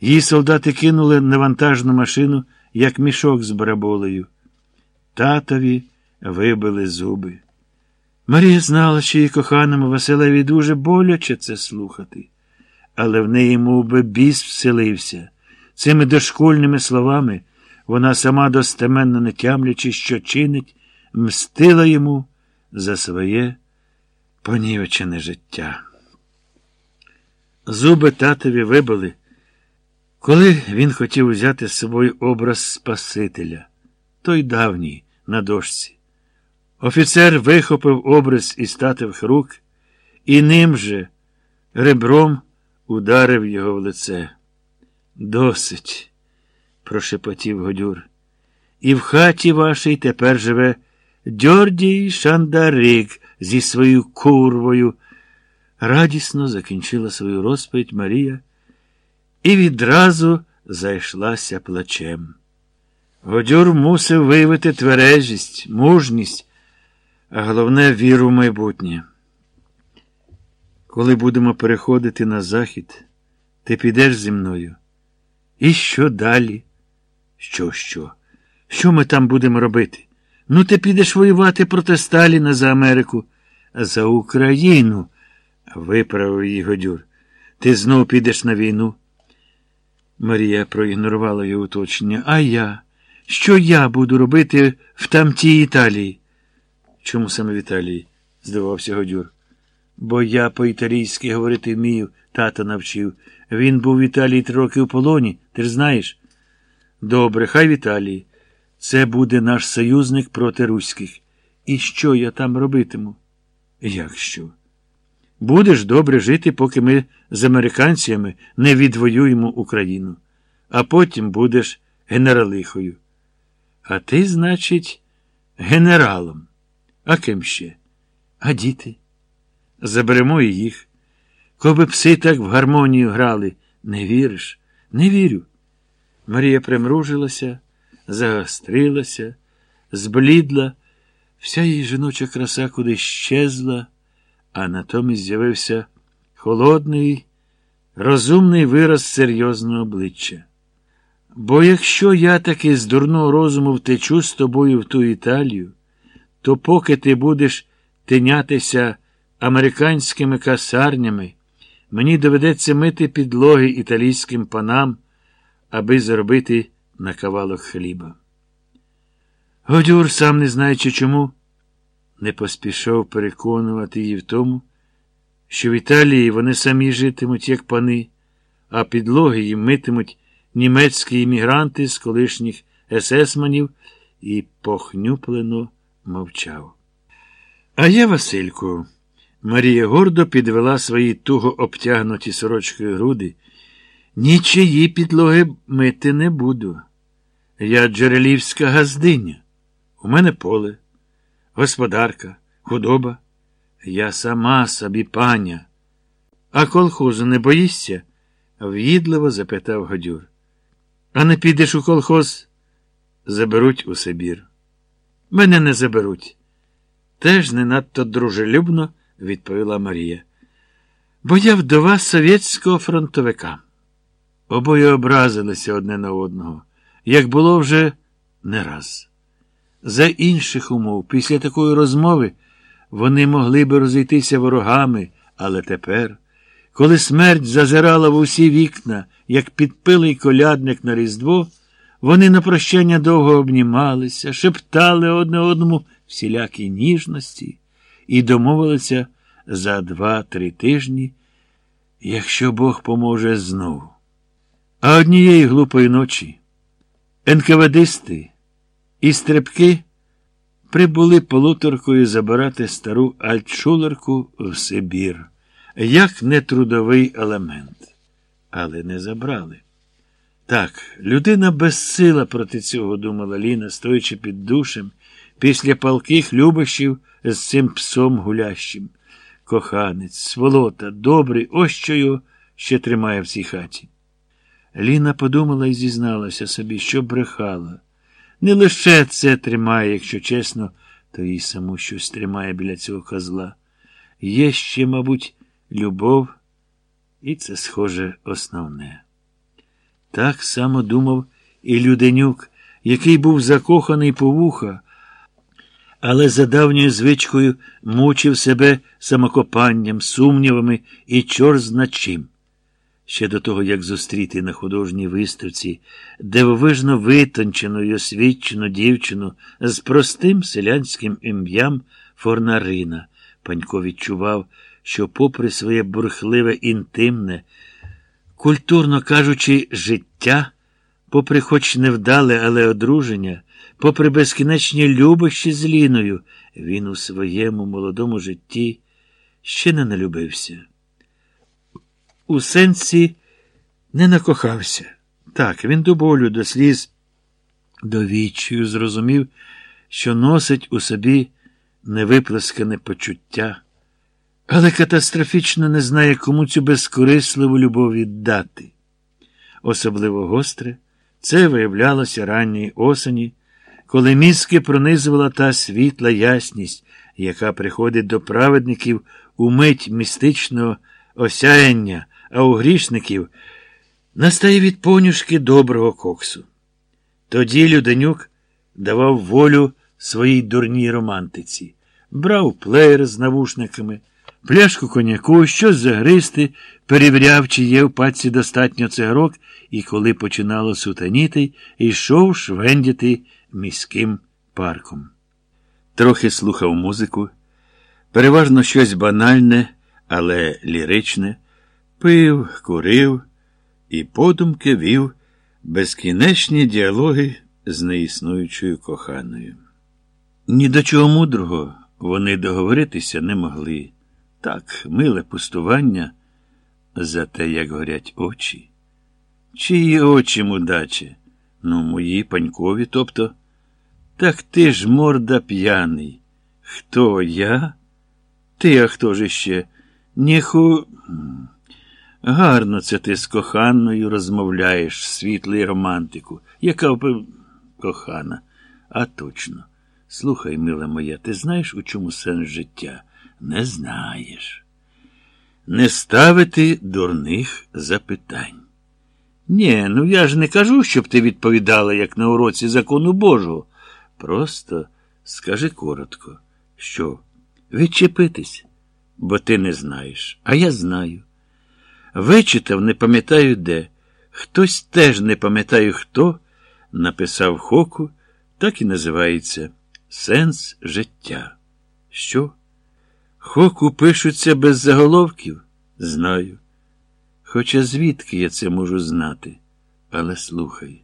Її солдати кинули на вантажну машину, як мішок з бараболею. Татові вибили зуби. Марія знала, що її коханому Василеві дуже боляче це слухати, але в неї мов би, біс вселився. Цими дошкольними словами вона сама достеменно не тямлячи, що чинить, мстила йому за своє понівечене життя. Зуби татові вибили, коли він хотів взяти з собою образ Спасителя, той давній на дошці. Офіцер вихопив образ із татових рук і ним же ребром ударив його в лице. Досить, прошепотів Годюр. І в хаті вашій тепер живе Дьордій Шандарик зі своєю курвою. Радісно закінчила свою розповідь Марія і відразу зайшлася плачем. Годюр мусив виявити твережість, мужність, а головне віру в майбутнє. Коли будемо переходити на захід, ти підеш зі мною. І що далі? Що, що? Що ми там будемо робити? Ну, ти підеш воювати проти Сталіна за Америку, а за Україну, виправив її Годюр. Ти знов підеш на війну. Марія проігнорувала його уточнення. А я? Що я буду робити в тамтій Італії? Чому саме в Італії? здивався Годюр. Бо я по-італійськи говорити вмію, тато навчив. Він був в Італії три роки в полоні, ти ж знаєш? Добре, хай в Італії. Це буде наш союзник проти руських. І що я там робитиму? Як що? Будеш добре жити, поки ми з американцями не відвоюємо Україну, а потім будеш генералихою. А ти, значить, генералом. А ким ще? А діти? Заберемо і їх. Коби пси так в гармонію грали, не віриш? Не вірю. Марія примружилася, загострилася, зблідла, вся її жіноча краса куди щезла, а натомість з'явився холодний, розумний вираз серйозного обличчя. Бо якщо я таки з дурного розуму втечу з тобою в ту Італію, то поки ти будеш тинятися американськими касарнями, мені доведеться мити підлоги італійським панам, аби заробити на кавалок хліба. Годюр, сам не знаючи чому, не поспішав переконувати її в тому, що в Італії вони самі житимуть, як пани, а підлоги їм митимуть німецькі іммігранти з колишніх есесманів і похнюплено мовчав. А я, Васильку, Марія гордо підвела свої туго обтягнуті сорочкою груди. Нічиї підлоги мити не буду. Я джерелівська газдиня. У мене поле, господарка, худоба. Я сама собі паня. А колхозу не боїшся? в'їдливо запитав Гадюр. А не підеш у колхоз? Заберуть у Сибір. Мене не заберуть. Теж не надто дружелюбно відповіла Марія. Бо я вдова совєтського фронтовика. Обоє образилися одне на одного, як було вже не раз. За інших умов, після такої розмови, вони могли би розійтися ворогами, але тепер, коли смерть зазирала в усі вікна, як підпилий колядник на Різдво, вони на прощання довго обнімалися, шептали одне одному всілякі ніжності і домовилися за два-три тижні, якщо Бог поможе знову. А однієї глупої ночі НКВДисти і стрибки прибули полуторкою забирати стару альтшулерку в Сибір, як нетрудовий елемент. Але не забрали. Так, людина безсила проти цього, думала Ліна, стоячи під душем, після палких любощів з цим псом гулящим. Коханець, сволота, добрий, ось що його ще тримає в цій хаті. Ліна подумала і зізналася собі, що брехала. Не лише це тримає, якщо чесно, то їй саму щось тримає біля цього козла. Є ще, мабуть, любов, і це, схоже, основне. Так само думав і Люденюк, який був закоханий по вуха, але за давньою звичкою мучив себе самокопанням, сумнівами і чор чим. Ще до того, як зустріти на художній виставці дивовижно витончену й освічену дівчину з простим селянським ім'ям Форнарина, Панько відчував, що, попри своє бурхливе інтимне, культурно кажучи, життя, попри хоч невдале, але одруження, попри безкінечні любощі з Ліною, він у своєму молодому житті ще не налюбився. У сенсі не накохався. Так, він до болю, до сліз, до відчаю зрозумів, що носить у собі невиплескане почуття, але катастрофічно не знає, кому цю безкорисливу любов віддати. Особливо гостре це виявлялося ранньої осені, коли мізки пронизувала та світла ясність, яка приходить до праведників у мить містичного осяяння, а у грішників настає від понюшки доброго коксу. Тоді Люденюк давав волю своїй дурній романтиці, брав плеєр з навушниками, пляшку коньяку, щось загристи, перевіряв, чи є в паці достатньо цигарок, і коли починало сутаніти, йшов швендяти міським парком. Трохи слухав музику, переважно щось банальне, але ліричне, пив, курив і подумки вів безкінечні діалоги з неіснуючою коханою. Ні до чого мудрого вони договоритися не могли. Так, миле пустування за те, як горять очі. Чиї очі, мудаче? Ну, мої панькові, тобто. Так ти ж морда п'яний. Хто я? Ти, а хто ж іще? Ніху. Гарно це ти з коханою розмовляєш, світлий романтику. Яка б кохана? А точно. Слухай, мила моя, ти знаєш, у чому сенс життя? Не знаєш. Не ставити дурних запитань. Ні, ну я ж не кажу, щоб ти відповідала, як на уроці закону Божого. Просто скажи коротко, що відчепитись, бо ти не знаєш, а я знаю. Вичитав, не пам'ятаю де. Хтось теж не пам'ятаю хто, написав Хоку, так і називається Сенс життя. Що? Хоку пишуться без заголовків? Знаю. Хоча звідки я це можу знати? Але слухай.